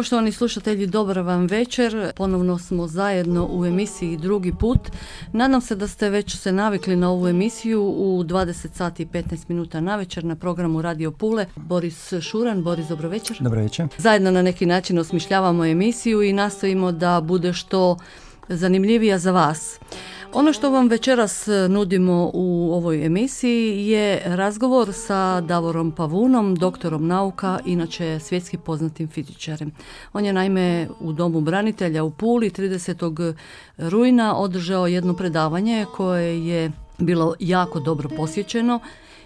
Poštovani slušatelji, dobar vam večer. Ponovno smo zajedno u emisiji drugi put. Nadam se da ste već se navikli na ovu emisiju u 20 sati i 15 minuta na večer na programu Radio Pule. Boris Šuran, Boris, dobro večer. Dobro večer. Zajedno na neki način osmišljavamo emisiju i nastojimo da bude što zanimljivija za vas. Ono što vam večeras e, nudimo u ovoj emisiji je razgovor sa Davorom Pavunom, doktorom nauka, inače svjetski poznatim fizičarem. On je naime u Domu branitelja u Puli 30. rujna održao jedno predavanje koje je bilo jako dobro posjećeno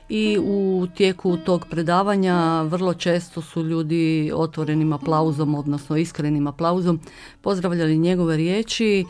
i u tijeku tog predavanja vrlo često su ljudi otvorenim aplauzom, odnosno iskrenim aplauzom pozdravljali njegove riječi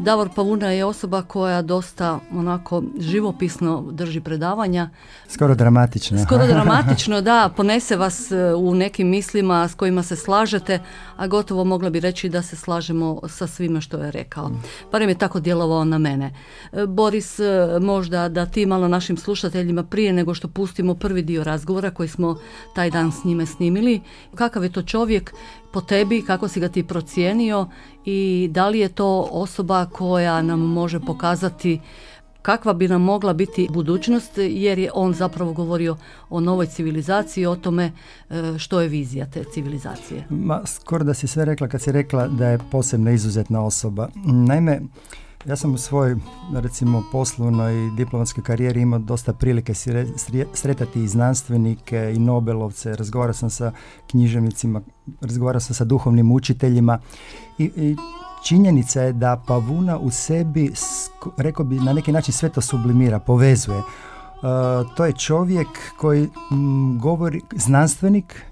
Davor Pavuna je osoba koja dosta onako živopisno drži predavanja. Skoro dramatično. Skoro dramatično, da, ponese vas e, u nekim mislima s kojima se slažete, a gotovo mogla bi reći da se slažemo sa svime što je rekao. Barem je tako djelovao na mene. E, Boris, e, možda da ti malo našim slušateljima prije nego što pustimo prvi dio razgovora koji smo taj dan s njime snimili, kakav je to čovjek po tebi, kako si ga ti procijenio i da li je to osoba koja nam može pokazati kakva bi nam mogla biti budućnost jer je on zapravo govorio o novoj civilizaciji, o tome e, što je vizija te civilizacije. Ma, skoro da si sve rekla kad si rekla da je posebna izuzetna osoba. Naime, ja sam u svojoj, recimo, poslovnoj diplomatskoj karijeri imao dosta prilike sretati i znanstvenike i Nobelovce, razgovarao sam sa književnicima, razgovarao sam sa duhovnim učiteljima i, i činjenica je da Pavuna u sebi, rekao bi, na neki način sve to sublimira, povezuje. Uh, to je čovjek koji govori, znanstvenik,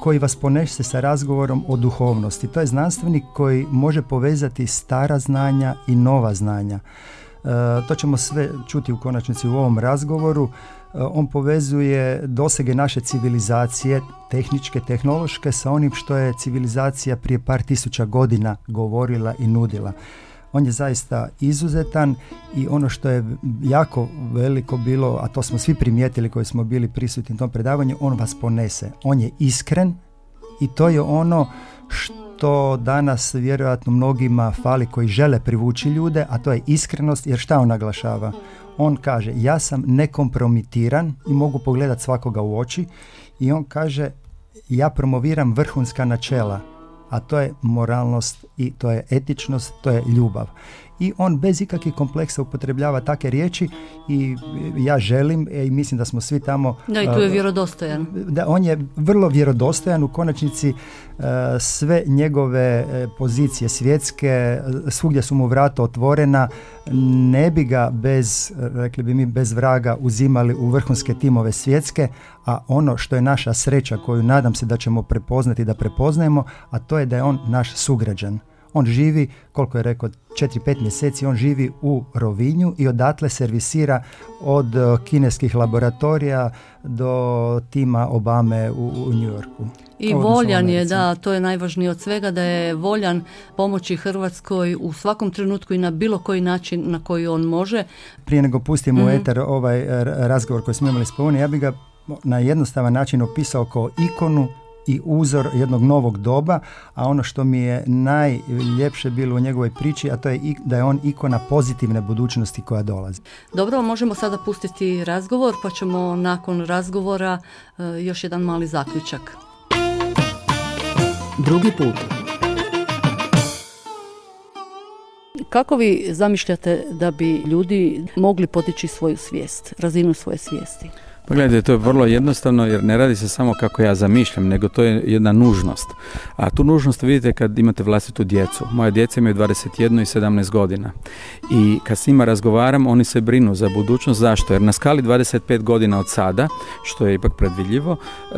koji vas ponese sa razgovorom o duhovnosti. To je znanstvenik koji može povezati stara znanja i nova znanja. E, to ćemo sve čuti u konačnici u ovom razgovoru. E, on povezuje dosege naše civilizacije, tehničke, tehnološke, sa onim što je civilizacija prije par tisuća godina govorila i nudila on je zaista izuzetan i ono što je jako veliko bilo, a to smo svi primijetili koji smo bili prisutni u tom predavanju, on vas ponese. On je iskren i to je ono što danas vjerojatno mnogima fali koji žele privući ljude, a to je iskrenost, jer šta on naglašava? On kaže, ja sam nekompromitiran i mogu pogledati svakoga u oči i on kaže, ja promoviram vrhunska načela a to je moralnost i to je etičnost, to je ljubav. I on bez ikakvih kompleksa upotrebljava takve riječi i ja želim e, i mislim da smo svi tamo... Da, i tu je vjerodostojan. Da, on je vrlo vjerodostojan, u konačnici sve njegove e, pozicije svjetske, svugdje su mu vrata otvorena, ne bi ga bez, rekli bi mi, bez vraga uzimali u vrhunske timove svjetske, a ono što je naša sreća koju nadam se da ćemo prepoznati da prepoznajemo, a to je da je on naš sugrađan. On živi, koliko je rekao, 4-5 mjeseci, on živi u Rovinju i odatle servisira od e, kineskih laboratorija do tima Obame u, u New Yorku. I voljan je, da, to je najvažnije od svega, da je voljan pomoći Hrvatskoj u svakom trenutku i na bilo koji način na koji on može. Prije nego pustimo u mhm. eter ovaj e, razgovor koji smo imali s ja bih ga na jednostavan način opisao kao ikonu i uzor jednog novog doba, a ono što mi je najljepše bilo u njegovoj priči, a to je da je on ikona pozitivne budućnosti koja dolazi. Dobro, možemo sada pustiti razgovor, pa ćemo nakon razgovora e, još jedan mali zaključak. Drugi put. Kako vi zamišljate da bi ljudi mogli potići svoju svijest, razinu svoje svijesti? Pa gledajte, to je vrlo jednostavno jer ne radi se samo kako ja zamišljam, nego to je jedna nužnost. A tu nužnost vidite kad imate vlastitu djecu. Moja djeca imaju 21 i 17 godina. I kad s njima razgovaram, oni se brinu za budućnost. Zašto? Jer na skali 25 godina od sada, što je ipak predvidljivo, e,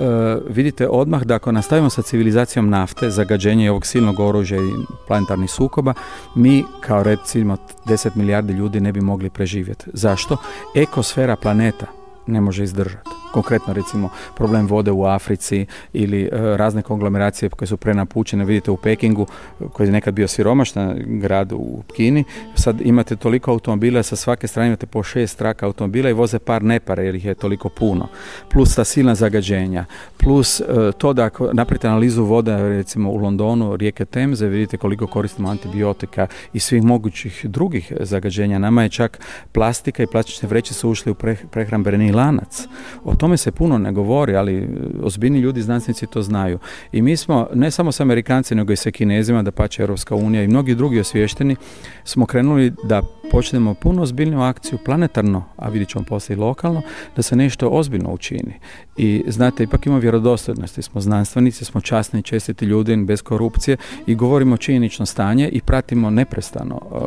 vidite odmah da ako nastavimo sa civilizacijom nafte, zagađenje ovog silnog oružja i planetarnih sukoba, mi kao recimo 10 milijardi ljudi ne bi mogli preživjeti. Zašto? Ekosfera planeta ne može izdržati. Konkretno recimo problem vode u Africi ili e, razne konglomeracije koje su prenapučene, vidite u Pekingu koji je nekad bio siromašan grad u Kini, sad imate toliko automobila, sa svake strane imate po šest traka automobila i voze par nepare jer ih je toliko puno. Plus ta silna zagađenja, plus e, to da ako napravite analizu voda recimo u Londonu, rijeke Temze, vidite koliko koristimo antibiotika i svih mogućih drugih zagađenja. Nama je čak plastika i plastične vreće su ušli u prehrambeni lanac. O tome se puno ne govori, ali e, ozbiljni ljudi, znanstvenici to znaju. I mi smo, ne samo s Amerikanci, nego i sa Kinezima, da pače Europska unija i mnogi drugi osvješteni, smo krenuli da počnemo puno ozbiljniju akciju planetarno, a vidjet ćemo poslije i lokalno, da se nešto ozbiljno učini. I znate, ipak ima vjerodostojnosti, smo znanstvenici, smo časni i čestiti ljudi bez korupcije i govorimo činjenično stanje i pratimo neprestano uh,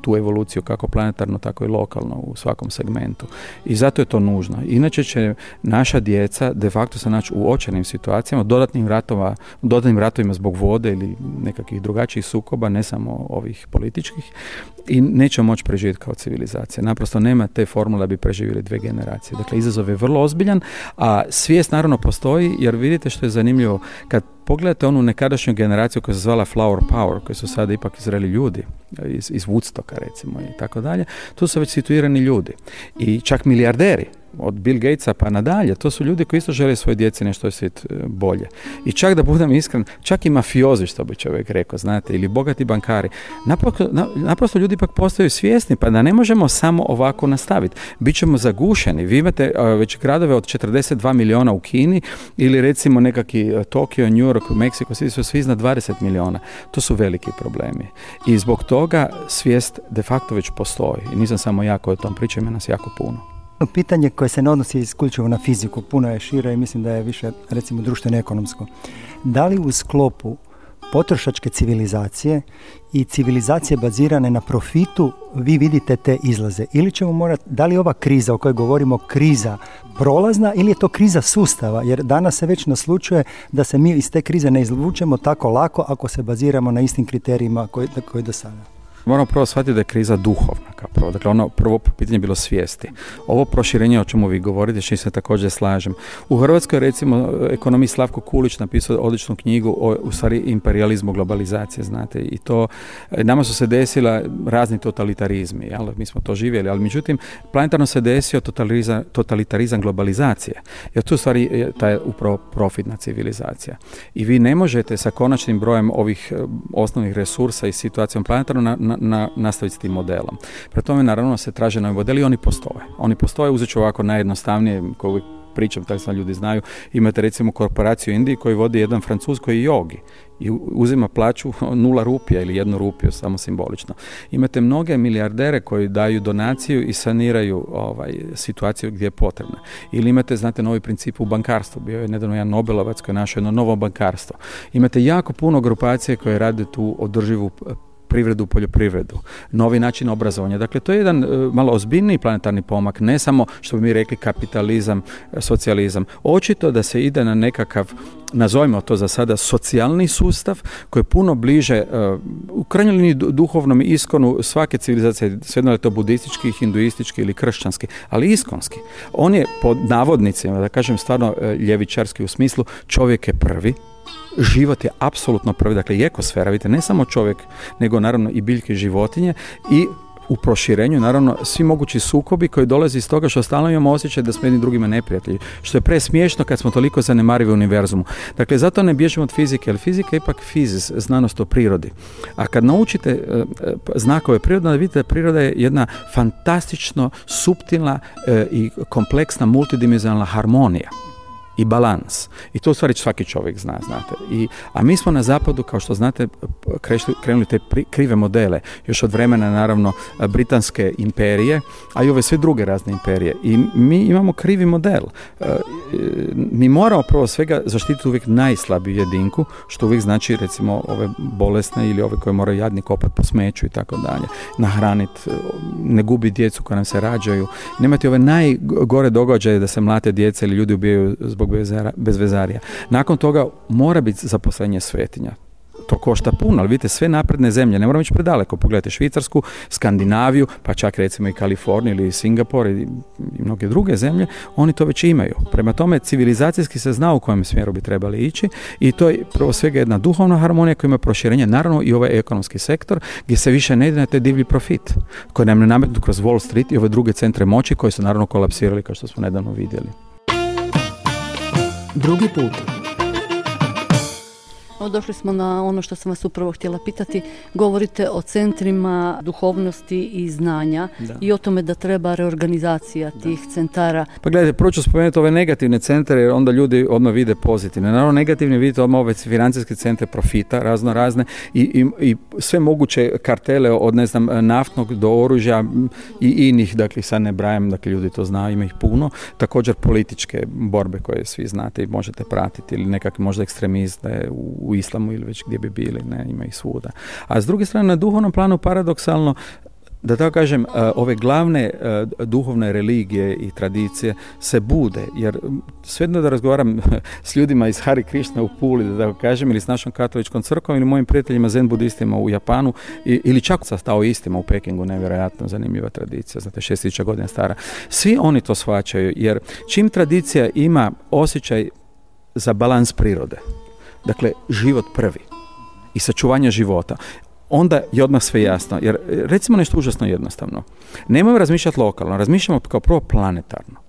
tu evoluciju kako planetarno, tako i lokalno u svakom segmentu. I zato je to nužno. Inače će naša djeca de facto se naći u očajnim situacijama, dodatnim, ratova, dodatnim ratovima zbog vode ili nekakvih drugačijih sukoba, ne samo ovih političkih, i neće moći preživjeti kao civilizacija. Naprosto nema te formule da bi preživjeli dvije generacije. Dakle, izazov je vrlo ozbiljan, a svijest naravno postoji jer vidite što je zanimljivo kad pogledate onu nekadašnju generaciju koja se zvala Flower Power, koji su sada ipak izreli ljudi, iz, iz Woodstocka recimo i tako dalje, tu su već situirani ljudi i čak milijarderi od Bill Gatesa pa nadalje, to su ljudi koji isto žele svoje djeci nešto svijet e, bolje. I čak da budem iskren, čak i mafiozi što bi čovjek rekao, znate, ili bogati bankari. Naprosto, naprosto ljudi ipak postaju svjesni, pa da ne možemo samo ovako nastaviti. Bićemo zagušeni. Vi imate već gradove od 42 miliona u Kini ili recimo nekakvi e, Tokio, New Meksiko, svi su svi iznad 20 miliona. To su veliki problemi. I zbog toga svijest de facto već postoji. I nisam samo ja koji o tom pričam, ima nas jako puno. Pitanje koje se ne odnosi isključivo na fiziku, puno je šire i mislim da je više recimo društveno ekonomsko. Da li u sklopu potrošačke civilizacije i civilizacije bazirane na profitu vi vidite te izlaze. Ili ćemo morati, da li ova kriza o kojoj govorimo kriza prolazna ili je to kriza sustava? Jer danas se već naslučuje da se mi iz te krize ne izvučemo tako lako ako se baziramo na istim kriterijima koji, koji do sada. Moramo prvo shvatiti da je kriza duhovna kao prvo. Dakle, ono prvo pitanje je bilo svijesti. Ovo proširenje o čemu vi govorite, što se također slažem. U Hrvatskoj recimo ekonomist Slavko Kulić napisao odličnu knjigu o u stvari imperializmu globalizacije, znate, i to nama su se desila razni totalitarizmi, jel? mi smo to živjeli, ali međutim planetarno se desio totalitarizam, totalitarizam globalizacije. Jer tu stvari ta je upravo profitna civilizacija. I vi ne možete sa konačnim brojem ovih eh, osnovnih resursa i situacijom planetarno na, na, na, nastaviti s tim modelom. Pre tome naravno se traže novi modeli i oni postoje. Oni postoje, uzet ću ovako najjednostavnije, uvijek pričam, tako sam ljudi znaju, imate recimo korporaciju Indiji koji vodi jedan francuz koji je jogi i uzima plaću nula rupija ili jednu rupiju, samo simbolično. Imate mnoge milijardere koji daju donaciju i saniraju ovaj, situaciju gdje je potrebna. Ili imate, znate, novi princip u bankarstvu. Bio je nedavno jedan Nobelovac koji je našao jedno novo bankarstvo. Imate jako puno grupacije koje rade tu održivu privredu, poljoprivredu, novi način obrazovanja. Dakle, to je jedan e, malo ozbiljniji planetarni pomak, ne samo što bi mi rekli kapitalizam, e, socijalizam. Očito da se ide na nekakav nazovimo to za sada socijalni sustav koji je puno bliže e, u duhovnom iskonu svake civilizacije, svejedno je to budistički, hinduistički ili kršćanski, ali iskonski. On je pod navodnicima, da kažem stvarno ljevičarski u smislu čovjek je prvi, život je apsolutno prvi, dakle i ekosfera, vidite, ne samo čovjek, nego naravno i biljke i životinje i u proširenju, naravno, svi mogući sukobi koji dolaze iz toga što stalno imamo osjećaj da smo jedni drugima neprijatelji, što je presmiješno kad smo toliko zanemarivi u univerzumu. Dakle, zato ne bježimo od fizike, jer fizika je ipak fizis, znanost o prirodi. A kad naučite e, e, znakove prirode, vidite da priroda je jedna fantastično suptilna e, i kompleksna multidimenzionalna harmonija i balans. I to u stvari svaki čovjek zna, znate. I, a mi smo na zapadu, kao što znate, krešli, krenuli te krive modele, još od vremena naravno britanske imperije, a i ove sve druge razne imperije. I mi imamo krivi model. E, mi moramo prvo svega zaštititi uvijek najslabiju jedinku, što uvijek znači recimo ove bolesne ili ove koje moraju jadni kopati po smeću i tako dalje. Nahraniti, ne gubi djecu koja nam se rađaju. Nemati ove najgore događaje da se mlate djece ili ljudi ubijaju zbog bezvezarija. Nakon toga mora biti zaposlenje svetinja to košta puno, ali vidite sve napredne zemlje, ne moramo ići predaleko, pogledajte Švicarsku, Skandinaviju, pa čak recimo i Kaliforniju ili Singapur i, mnoge druge zemlje, oni to već imaju. Prema tome, civilizacijski se zna u kojem smjeru bi trebali ići i to je prvo svega jedna duhovna harmonija koja ima proširenje, naravno i ovaj ekonomski sektor gdje se više ne ide na te divlji profit koji nam ne nametnu kroz Wall Street i ove druge centre moći koji su naravno kolapsirali kao što smo nedavno vidjeli. Drugi put došli smo na ono što sam vas upravo htjela pitati. Govorite o centrima duhovnosti i znanja i o tome da treba reorganizacija tih centara. Pa gledajte, prvo ću spomenuti ove negativne centre jer onda ljudi odmah vide pozitivne. Naravno, negativne vidite odmah ove financijske centre profita, razno razne i, i, i sve moguće kartele od ne znam naftnog do oružja i inih, dakle sad ne brajam, dakle ljudi to znaju, ima ih puno. Također političke borbe koje svi znate i možete pratiti ili nekakvi možda ekstremiste u islamu ili već gdje bi bili, ne, ima i svuda. A s druge strane, na duhovnom planu paradoksalno, da tako kažem, e, ove glavne e, duhovne religije i tradicije se bude, jer svejedno da razgovaram s ljudima iz Hari Krišna u Puli, da tako kažem, ili s našom katoličkom crkvom, ili mojim prijateljima zen budistima u Japanu, ili čak sa taoistima u Pekingu, nevjerojatno zanimljiva tradicija, znate, šest godina stara. Svi oni to shvaćaju, jer čim tradicija ima osjećaj za balans prirode, Dakle, život prvi i sačuvanje života onda je odmah sve jasno. Jer recimo nešto užasno jednostavno. Nemojmo razmišljati lokalno, razmišljamo kao prvo planetarno.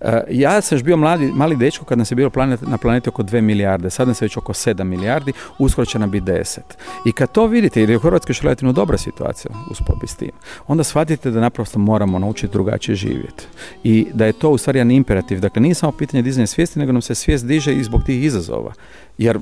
E, ja sam još bio mladi, mali dečko kad nas je bilo planet, na planeti oko 2 milijarde, sad nas je već oko 7 milijardi, uskoro će nam biti 10. I kad to vidite, jer je u Hrvatskoj još relativno dobra situacija usporedbi s tim, onda shvatite da naprosto moramo naučiti drugačije živjeti. I da je to u stvari jedan imperativ. Dakle, nije samo pitanje dizanja svijesti, nego nam se svijest diže i zbog tih izazova. Jer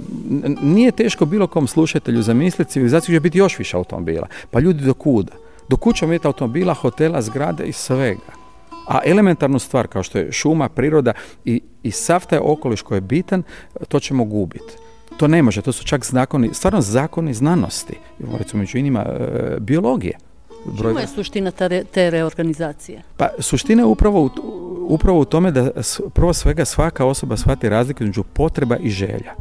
nije teško bilo kom slušatelju zamisliti civilizaciju će biti još više automobila. Pa ljudi do kuda? Do kuća imate automobila, hotela, zgrade i svega. A elementarnu stvar kao što je šuma, priroda i, i sav taj okoliš koji je bitan, to ćemo gubiti. To ne može, to su čak zakoni, stvarno zakoni znanosti, recimo među inima e, biologije. Broj... je suština te reorganizacije? Pa suština je upravo u, upravo u tome da prvo svega svaka osoba shvati razliku između potreba i želja.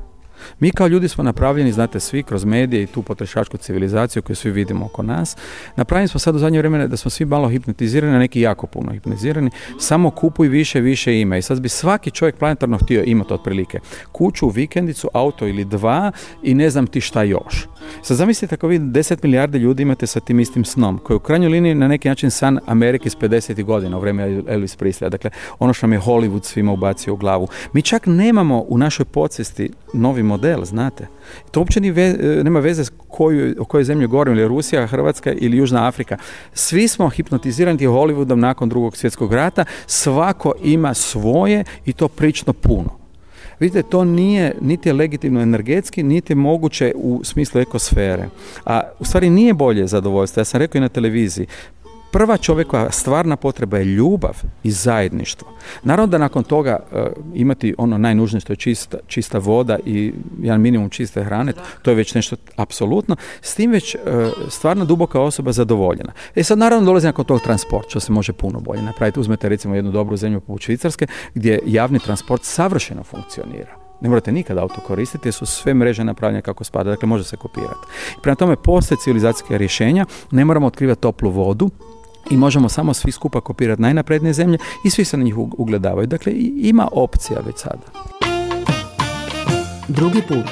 Mi kao ljudi smo napravljeni, znate svi, kroz medije i tu potrošačku civilizaciju koju svi vidimo oko nas. Napravljeni smo sad u zadnje vrijeme da smo svi malo hipnotizirani, neki jako puno hipnotizirani. Samo kupuj više, više ima. I sad bi svaki čovjek planetarno htio imati otprilike kuću, vikendicu, auto ili dva i ne znam ti šta još. Sad zamislite ako vi 10 milijardi ljudi imate sa tim istim snom, koji u krajnjoj liniji na neki način san Amerike iz 50. godina u vrijeme Elvis Presley. Dakle, ono što nam je Hollywood svima ubacio u glavu. Mi čak nemamo u našoj podsvijesti novi model, znate. To uopće ni nema veze s koju, o kojoj zemlji govorim, ili Rusija, Hrvatska ili Južna Afrika. Svi smo hipnotizirani Hollywoodom nakon drugog svjetskog rata, svako ima svoje i to prično puno. Vidite, to nije niti legitimno energetski, niti moguće u smislu ekosfere. A u stvari nije bolje zadovoljstvo. Ja sam rekao i na televiziji, prva čovjekova stvarna potreba je ljubav i zajedništvo. Naravno da nakon toga uh, imati ono najnužnije što je čista, čista voda i jedan minimum čiste hrane, to je već nešto apsolutno. S tim već uh, stvarno duboka osoba zadovoljena. E sad naravno dolazi nakon tog transport, što se može puno bolje napraviti. Uzmete recimo jednu dobru zemlju poput Švicarske gdje javni transport savršeno funkcionira. Ne morate nikada auto koristiti jer su sve mreže napravljene kako spada, dakle može se kopirati. Prema tome postoje civilizacijske rješenja, ne moramo otkrivati toplu vodu, i možemo samo svi skupa kopirati najnaprednije zemlje i svi se na njih ugledavaju. Dakle, ima opcija već sada. Drugi put.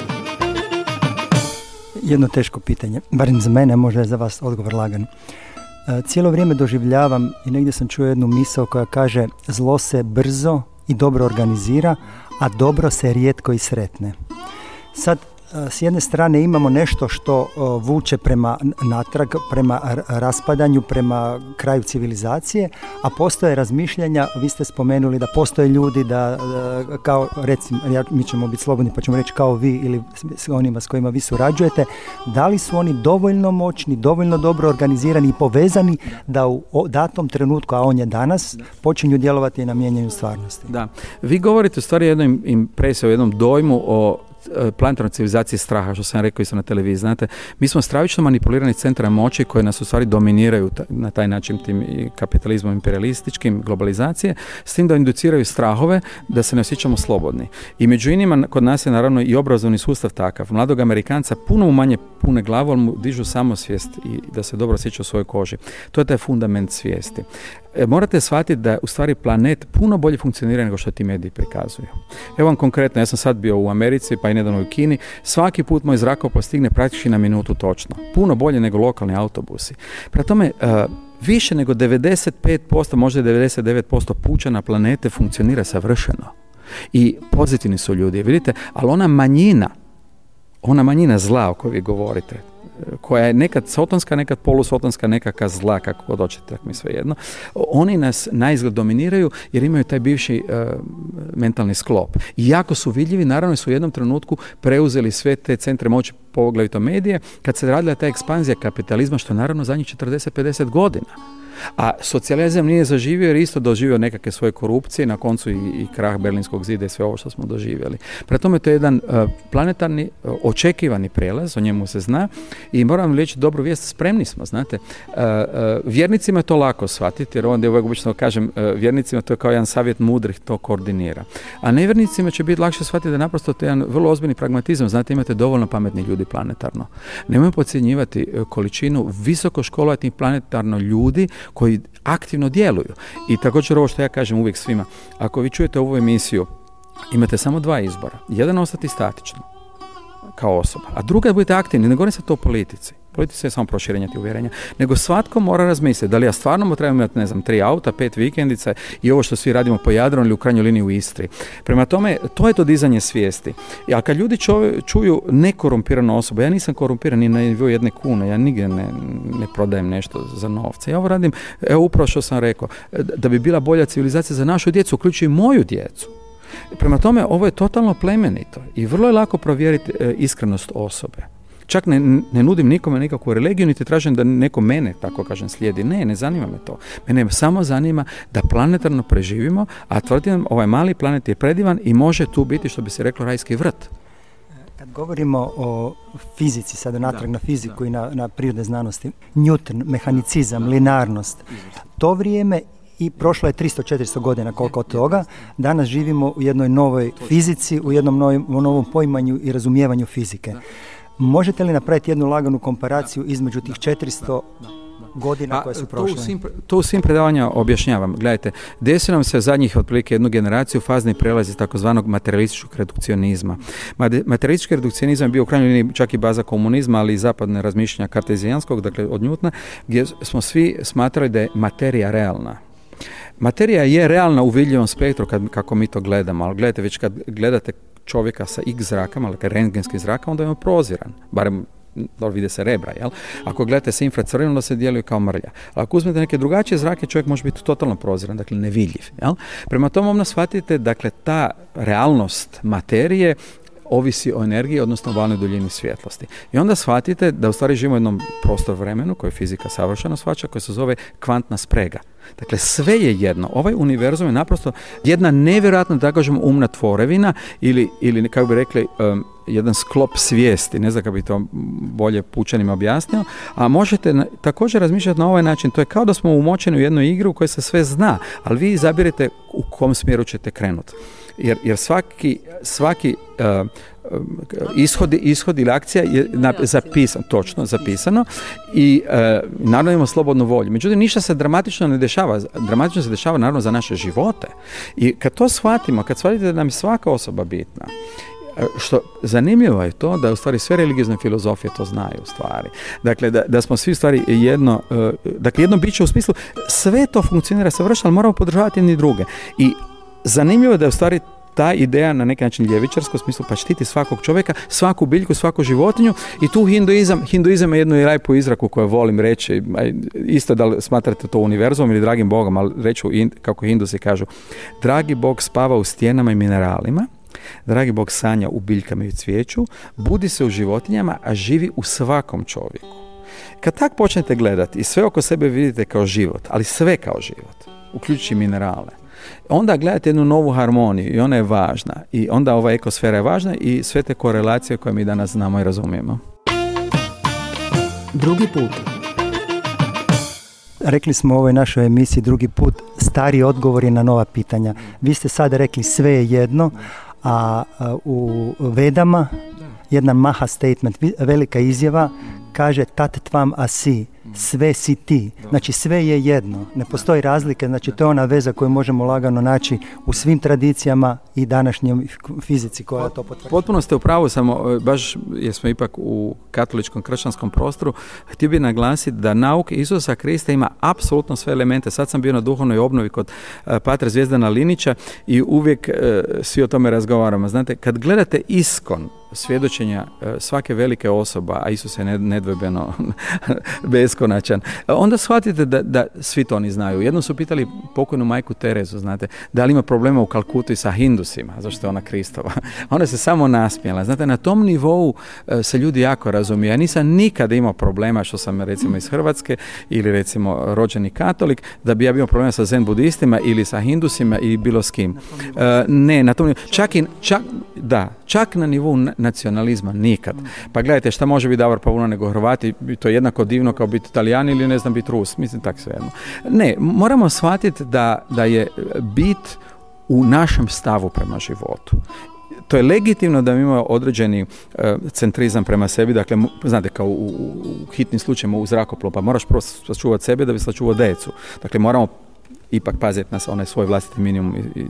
Jedno teško pitanje, barem za mene, možda je za vas odgovor lagan. E, cijelo vrijeme doživljavam i negdje sam čuo jednu misao koja kaže zlo se brzo i dobro organizira, a dobro se rijetko i sretne. Sad, s jedne strane imamo nešto što vuče prema natrag, prema raspadanju, prema kraju civilizacije, a postoje razmišljanja, vi ste spomenuli da postoje ljudi da kao recimo, ja, mi ćemo biti slobodni pa ćemo reći kao vi ili s onima s kojima vi surađujete, da li su oni dovoljno moćni, dovoljno dobro organizirani i povezani da u datom trenutku, a on je danas, počinju djelovati na mijenjanju stvarnosti. Da, vi govorite u stvari jednom impresiji, o jednom dojmu o E, planetarnoj civilizacije straha, što sam rekao isto na televiziji. Znate, mi smo stravično manipulirani centra moći koje nas u stvari dominiraju na taj način tim kapitalizmom imperialističkim, globalizacije, s tim da induciraju strahove da se ne osjećamo slobodni. I među inima kod nas je naravno i obrazovni sustav takav. Mladog Amerikanca puno manje pune glavu, ali mu dižu samosvijest i da se dobro osjeća u svojoj koži. To je taj fundament svijesti. E, morate shvatiti da u stvari planet puno bolje funkcionira nego što ti mediji prikazuju. Evo vam konkretno, ja sam sad bio u Americi pa i nedavno u Kini, svaki put moj zrakoplov stigne praktički na minutu točno. Puno bolje nego lokalni autobusi. Prema tome, e, više nego 95%, možda 99% pučana planete funkcionira savršeno. I pozitivni su ljudi, vidite, ali ona manjina, ona manjina zla o kojoj vi govorite, koja je nekad sotonska, nekad polusotonska, nekakva zla, kako god hoćete, tako mi svejedno. Oni nas naizgled dominiraju jer imaju taj bivši e, mentalni sklop. I jako su vidljivi, naravno su u jednom trenutku preuzeli sve te centre moći, poglavito medije, kad se radila ta ekspanzija kapitalizma, što naravno zadnjih 40-50 godina. A socijalizam nije zaživio jer isto doživio nekakve svoje korupcije, na koncu i, i krah Berlinskog zida i sve ovo što smo doživjeli. Prema tome to je jedan uh, planetarni, uh, očekivani prelaz, o njemu se zna i moram reći dobru vijest, spremni smo, znate. Uh, vjernicima je to lako shvatiti, jer onda uvijek obično kažem, vjernicima to je kao jedan savjet mudrih, to koordinira. A nevjernicima će biti lakše shvatiti da naprosto to je jedan vrlo ozbiljni pragmatizam, znate, imate dovoljno pametni ljudi planetarno. Nemojmo podcjenjivati količinu visoko školovati planetarno ljudi koji aktivno djeluju. I također ovo što ja kažem uvijek svima, ako vi čujete ovu emisiju, imate samo dva izbora. Jedan ostati statično, kao osoba, a druga budete aktivni, ne govorim se to o politici. Politika je samo proširenje tih uvjerenja. Nego svatko mora razmisliti da li ja stvarno trebam imati, ne znam, tri auta, pet vikendica i ovo što svi radimo po Jadranu ili u krajnjoj liniji u Istri. Prema tome, to je to dizanje svijesti. A kad ljudi čuju nekorumpiranu osobu, ja nisam korumpiran ni na nivou jedne kune, ja nigdje ne, ne prodajem nešto za novce. Ja ovo radim, evo upravo što sam rekao, da bi bila bolja civilizacija za našu djecu, uključujući i moju djecu. Prema tome, ovo je totalno plemenito i vrlo je lako provjeriti e, iskrenost osobe. Čak ne, ne nudim nikome nikakvu religiju, niti tražim da neko mene, tako kažem, slijedi. Ne, ne zanima me to. Mene samo zanima da planetarno preživimo, a tvrdim, ovaj mali planet je predivan i može tu biti, što bi se reklo, rajski vrt. Kad govorimo o fizici, sada natrag na fiziku i na, na prirodne znanosti, Newton, mehanicizam, linarnost, to vrijeme i prošlo je 300-400 godina koliko od toga. Danas živimo u jednoj novoj fizici, u jednom novom, novom poimanju i razumijevanju fizike. Možete li napraviti jednu laganu komparaciju između tih 400 godina koje su prošle? To u svim, predavanja objašnjavam. Gledajte, desi nam se zadnjih otprilike jednu generaciju fazni prelazi takozvanog materialističkog redukcionizma. Materialistički redukcionizam je bio u krajnjoj liniji čak i baza komunizma, ali i zapadne razmišljanja kartezijanskog, dakle od Njutna, gdje smo svi smatrali da je materija realna. Materija je realna u vidljivom spektru kad, kako mi to gledamo, ali gledajte, već kad gledate čovjeka sa X zrakama, dakle rentgenski zraka, onda je proziran, barem dobro vide se rebra, jel? Ako gledate se infracrveno, onda se djeluje kao mrlja. ako uzmete neke drugačije zrake, čovjek može biti totalno proziran, dakle nevidljiv, jel? Prema tome onda shvatite, dakle, ta realnost materije ovisi o energiji, odnosno valnoj duljini svjetlosti. I onda shvatite da u stvari živimo u jednom prostor vremenu koje fizika savršeno shvaća, koje se zove kvantna sprega. Dakle, sve je jedno. Ovaj univerzum je naprosto jedna nevjerojatna, da kažemo, umna tvorevina ili, ili kako bi rekli, jedan sklop svijesti, ne znam kako bi to bolje pučanima objasnio, a možete također razmišljati na ovaj način, to je kao da smo umočeni u jednu igru u kojoj se sve zna, ali vi izabirete u kom smjeru ćete krenuti. Jer, jer svaki, svaki uh, ishod, ishod ili akcija je zapisan, točno zapisano i uh, naravno imamo slobodnu volju. Međutim, ništa se dramatično ne dešava. Dramatično se dešava naravno za naše živote. I kad to shvatimo, kad shvatite da nam je svaka osoba bitna, što zanimljivo je to da u stvari sve religiozne filozofije to znaju u stvari. Dakle, da, da smo svi u stvari jedno, dakle jedno biće u smislu sve to funkcionira savršeno, ali moramo podržavati jedni druge. I zanimljivo je da je u stvari ta ideja na neki način ljevičarsko smislu pa štiti svakog čovjeka, svaku biljku, svaku životinju i tu hinduizam, hinduizam je jednu i lepu izraku koju volim reći, isto da li smatrate to univerzumom ili dragim bogom, ali reću kako hindusi kažu, dragi bog spava u stijenama i mineralima, dragi bog sanja u biljkama i u cvijeću, budi se u životinjama, a živi u svakom čovjeku. Kad tak počnete gledati i sve oko sebe vidite kao život, ali sve kao život, uključujući minerale, onda gledate jednu novu harmoniju i ona je važna. I onda ova ekosfera je važna i sve te korelacije koje mi danas znamo i razumijemo. Drugi put. Rekli smo u ovoj našoj emisiji drugi put stari odgovori na nova pitanja. Vi ste sada rekli sve je jedno, a u Vedama jedna maha statement, velika izjava kaže tat tvam asi, sve si ti. Znači sve je jedno, ne postoji razlike, znači to je ona veza koju možemo lagano naći u svim tradicijama i današnjoj fizici koja to potvrđuje. Potpuno ste u pravu, samo e, baš jer smo ipak u katoličkom kršćanskom prostoru, htio bih naglasiti da nauk Isusa Krista ima apsolutno sve elemente. Sad sam bio na duhovnoj obnovi kod uh, Patra Zvijezdana Linića i uvijek e, svi o tome razgovaramo. Znate, kad gledate iskon svjedočenja svake velike osoba, a Isus je nedvojbeno beskonačan, onda shvatite da, da svi to oni znaju. Jedno su pitali pokojnu majku Terezu, znate, da li ima problema u Kalkutu i sa Hindusima, zašto je ona Kristova. Ona se samo nasmijela. Znate, na tom nivou e, se ljudi jako razumiju. Ja nisam nikada imao problema što sam recimo iz Hrvatske ili recimo rođeni katolik, da bi ja bio problema sa zen budistima ili sa Hindusima i bilo s kim. E, ne, na tom nivou. Čak i, čak, da, čak na nivou nacionalizma nikad. Pa gledajte šta može biti Davor Pavuna nego Hrvati, to je jednako divno kao biti Italijani ili ne znam biti Rus, mislim tak svejedno. Ne, moramo shvatiti da, da je bit u našem stavu prema životu to je legitimno da imamo određeni e, centrizam prema sebi, dakle, znate, kao u, u hitnim slučajima u zrakoplovu, pa moraš prvo sačuvati sebe da bi sačuvao decu. Dakle, moramo ipak paziti na onaj svoj vlastiti minimum i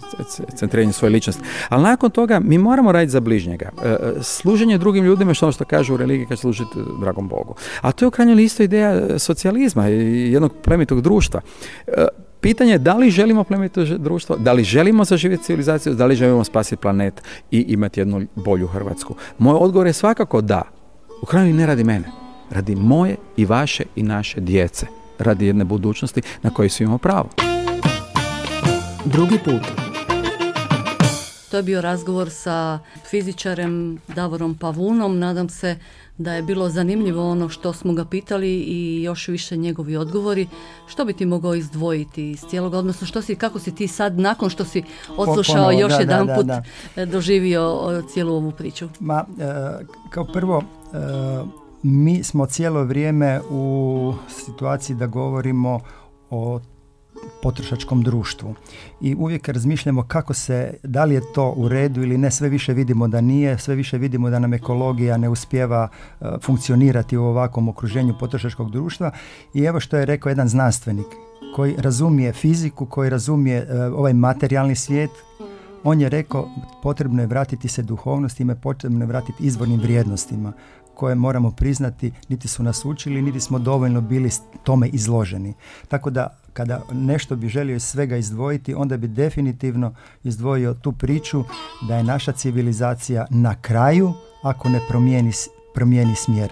centriranje svoje ličnosti. Ali nakon toga mi moramo raditi za bližnjega. E, e, služenje drugim ljudima što ono što kaže u religiji kad služiti dragom Bogu. A to je u krajnjoj isto ideja socijalizma i jednog plemitog društva. E, pitanje je da li želimo plemenito društvo, da li želimo zaživjeti civilizaciju, da li želimo spasiti planet i imati jednu bolju Hrvatsku. Moj odgovor je svakako da. U kraju ne radi mene. Radi moje i vaše i naše djece. Radi jedne budućnosti na kojoj svi imamo pravo. Drugi put. To je bio razgovor sa fizičarem Davorom Pavunom. Nadam se da je bilo zanimljivo ono što smo ga pitali i još više njegovi odgovori. Što bi ti mogao izdvojiti iz cijelog, odnosno što si, kako si ti sad nakon što si odslušao još jedan put doživio cijelu ovu priču? Ma, e, kao prvo, e, mi smo cijelo vrijeme u situaciji da govorimo o potrošačkom društvu. I uvijek razmišljamo kako se, da li je to u redu ili ne, sve više vidimo da nije, sve više vidimo da nam ekologija ne uspjeva uh, funkcionirati u ovakvom okruženju potrošačkog društva. I evo što je rekao jedan znanstvenik koji razumije fiziku, koji razumije uh, ovaj materijalni svijet, on je rekao potrebno je vratiti se duhovnosti, ima potrebno je vratiti izvornim vrijednostima koje moramo priznati niti su nas učili, niti smo dovoljno bili tome izloženi. Tako da kada nešto bi želio iz svega izdvojiti, onda bi definitivno izdvojio tu priču da je naša civilizacija na kraju ako ne promijeni, promijeni smjer.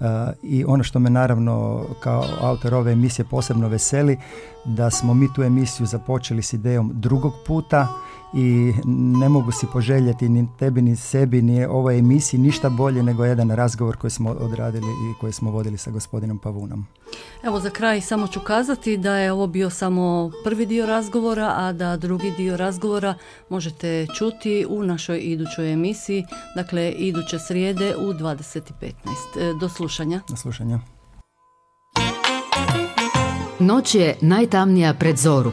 Uh, I ono što me naravno kao autor ove emisije posebno veseli, da smo mi tu emisiju započeli s idejom drugog puta, i ne mogu si poželjeti ni tebi ni sebi ni ovoj emisiji ništa bolje nego jedan razgovor koji smo odradili i koji smo vodili sa gospodinom Pavunom. Evo za kraj samo ću kazati da je ovo bio samo prvi dio razgovora, a da drugi dio razgovora možete čuti u našoj idućoj emisiji, dakle iduće srijede u 20.15. E, do slušanja. Do slušanja. Noć je najtamnija pred zoru.